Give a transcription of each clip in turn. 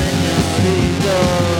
when you see the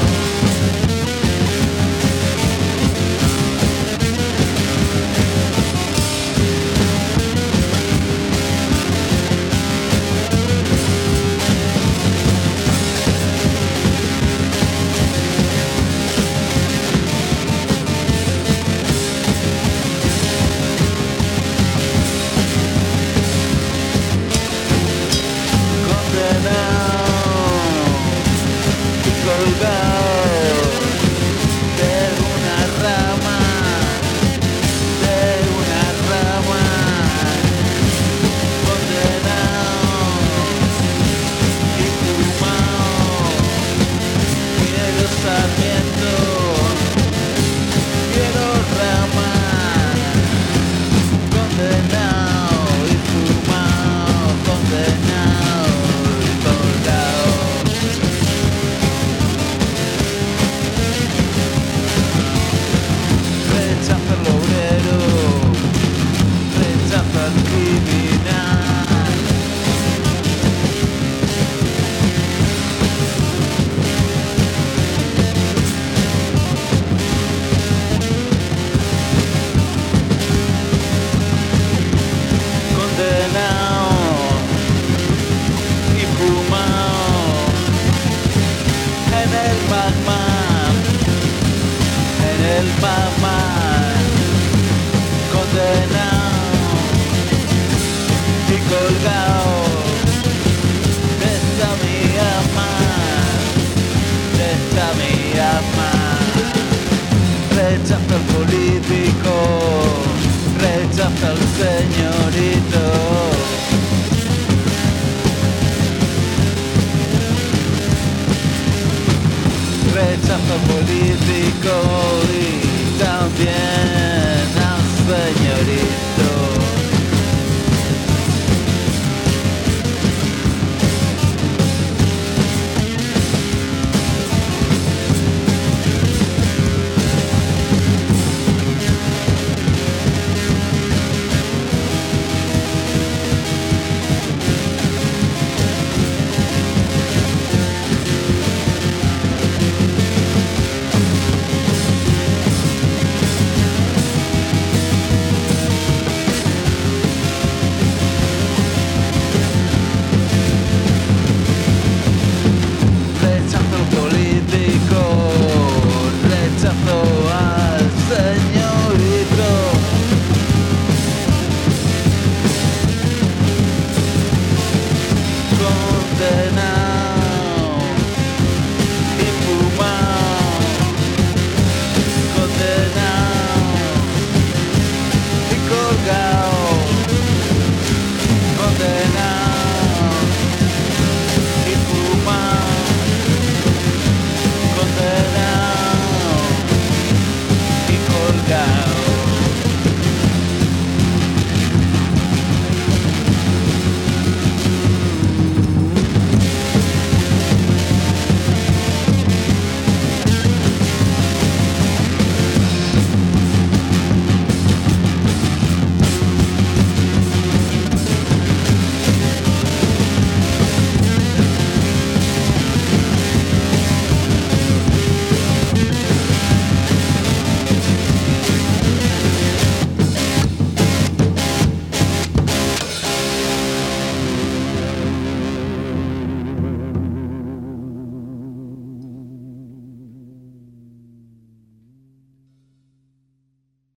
político